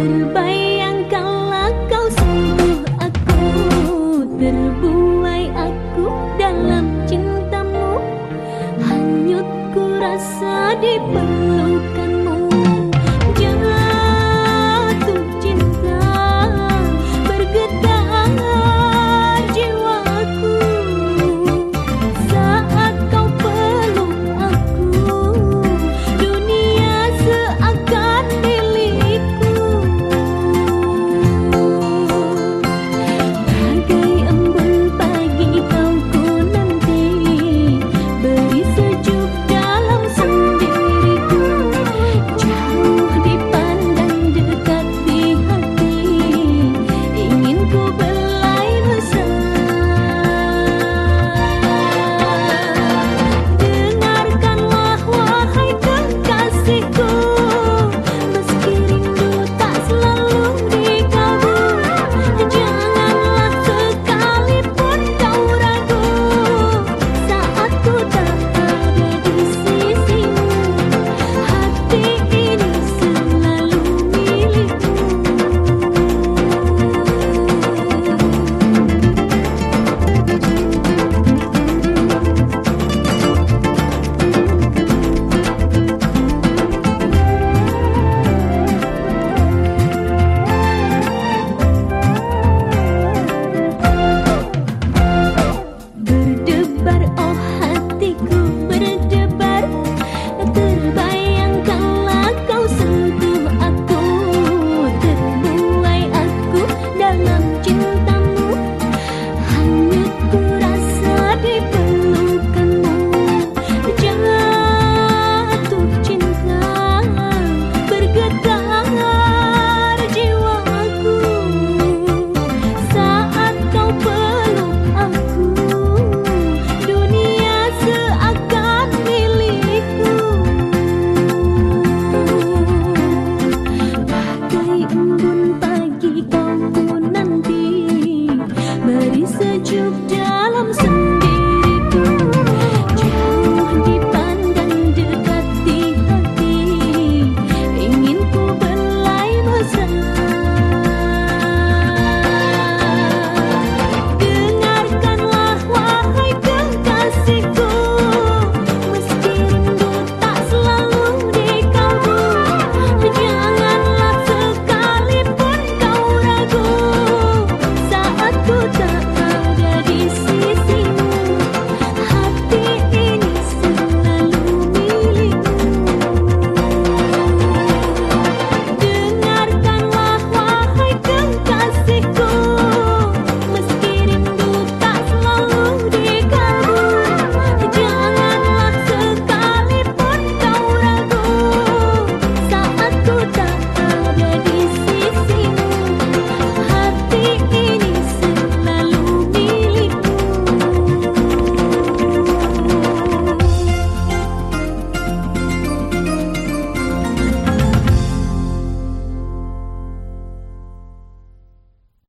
berdebar